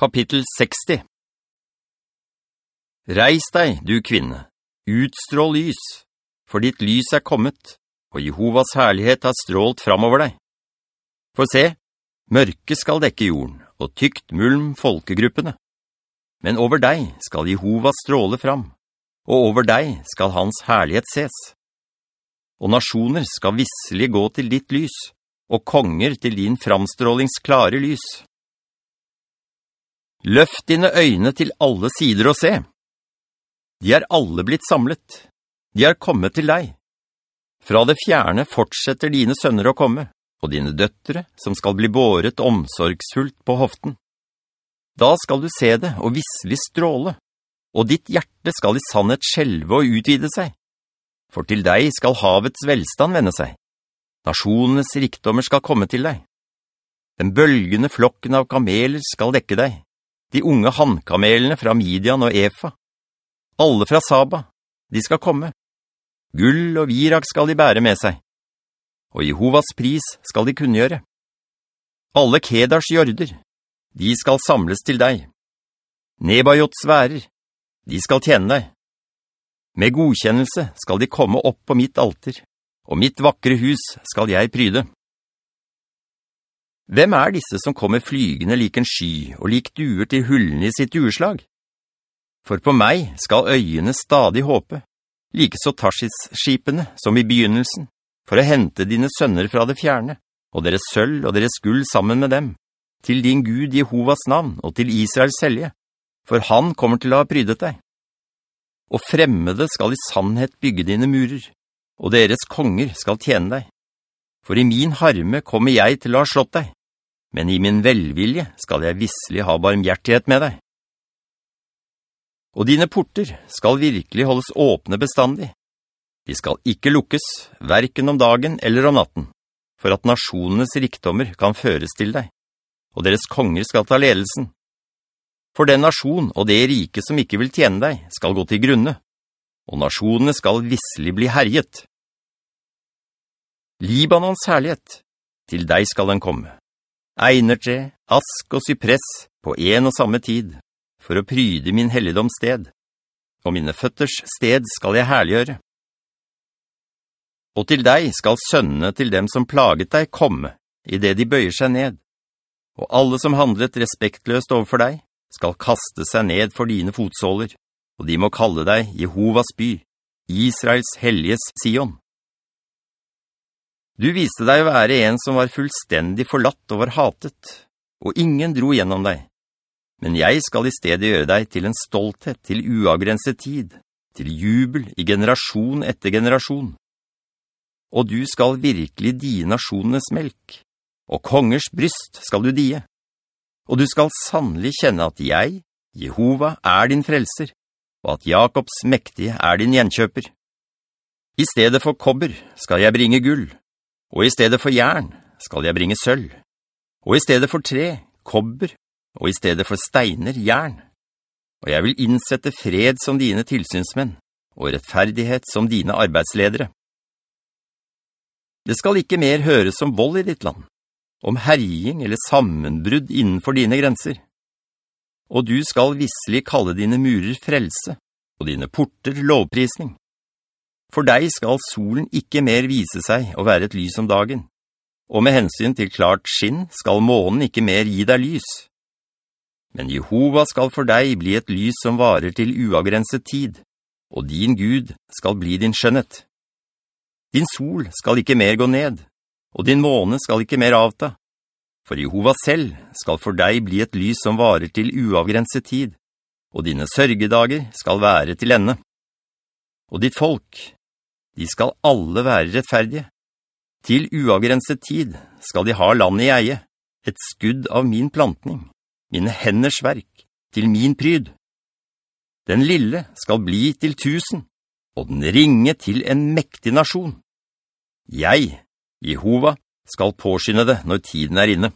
Kapittel 60 Reis deg, du kvinne, utstrå lys, for ditt lys er kommet, og Jehovas herlighet har strålt framover deg. For se, mørke skal dekke jorden, og tykt mulm folkegruppene. Men over deg skal Jehova stråle fram, og over deg skal hans herlighet ses. Og nasjoner skal visselig gå til ditt lys, og konger til din framstrålings klare lys. Løft dine øyne til alle sider og se. De er alle blitt samlet. De er kommet til deg. Fra det fjerne fortsetter dine sønner å komme, og dine døttere, som skal bli båret omsorgsfullt på hoften. Da skal du se det og visselig stråle, og ditt hjerte skal i sannhet skjelve og utvide seg. For til deg skal havets velstand vende seg. Nasjonenes rikdommer skal komme til deg. Den bølgende flokken av kameler skal dekke deg de unge handkamelene fra Midian og Efa. Alle fra Saba, de skal komme. Gull og virak skal de bære med seg. Og Jehovas pris skal de kunngjøre. Alle Kedars jorder, de skal samles til deg. Nebajots værer, de skal tjene deg. Med godkjennelse skal de komme opp på mitt alter, og mitt vakre hus skal jeg pryde. Hvem er disse som kommer flygende lik en sky og lik duer til hullene i sitt dueslag? For på meg skal øyene stadig håpe, like så Tarsis-skipene som i begynnelsen, for å hente dine sønner fra det fjerne, og deres sølv og deres gull sammen med dem, til din Gud Jehovas navn og til Israels selje, for han kommer til å ha prydet deg. Og fremmede skal i sannhet bygge dine murer, og deres konger skal tjene deg. For i min harme kommer jeg til å ha slått deg men i min velvilje skal jeg visselig ha barmhjertighet med deg. Og dine porter skal virkelig holdes åpne bestandig. De skal ikke lukkes, hverken om dagen eller om natten, for at nasjonenes rikdommer kan føres til deg, og deres konger skal ta ledelsen. For den nasjon og det rike som ikke vil tjene deg skal gå til grunne, og nasjonene skal visselig bli herjet. Libanons herlighet, til deg skal den komme einertre, ask og sypress på en og samme tid, for å pryde min helligdom sted, og mine føtters sted skal jeg herliggjøre. Og til deg skal sønnene til dem som plaget deg komme, i det de bøyer seg ned, og alle som handlet respektløst overfor deg, skal kaste seg ned for dine fotsåler, og de må kalle deg Jehovas by, Israels helliges Sion. Du viste deg å være en som var fullstendig forlatt og var hatet, og ingen dro gjennom deg. Men jeg skal i stedet gjøre deg til en stolthet til uavgrenset tid, til jubel i generasjon etter generasjon. Og du skal virkelig die nasjonenes melk, og kongers bryst skal du die. Og du skal sannelig kjenne at jeg, Jehova, er din frelser, og at Jakobs mektige er din gjenkjøper. I stedet for kobber skal jeg bringe gull, og i stedet for jern skal jeg bringe sølv, og i stedet for tre, kobber, og i stedet for steiner, jern. Og jeg vil innsette fred som dine tilsynsmenn, og rettferdighet som dine arbeidsledere. Det skal ikke mer høres som vold i ditt land, om herjing eller sammenbrudd innenfor dine grenser. Og du skal visselig kalle dine murer frelse, og dine porter lovprisning. For deg skal solen ikke mer vise seg og være et lys om dagen, og med hensyn til klart skinn skal månen ikke mer gi deg lys. Men Jehova skal for deg bli et lys som varer til uavgrenset tid, og din Gud skal bli din skjønnet. Din sol skal ikke mer gå ned, og din måne skal ikke mer avta. For Jehova selv skal for deg bli et lys som varer til uavgrenset tid, og dine sørgedager skal være til ende. Og ditt folk, de skal alle være rettferdige. Til uavgrenset tid skal de ha landet i eie, et skudd av min plantning, mine henders verk, til min pryd. Den lille skal bli til tusen, og den ringe til en mektig nasjon. Jeg, Jehova, skal påskynde det når tiden er inne.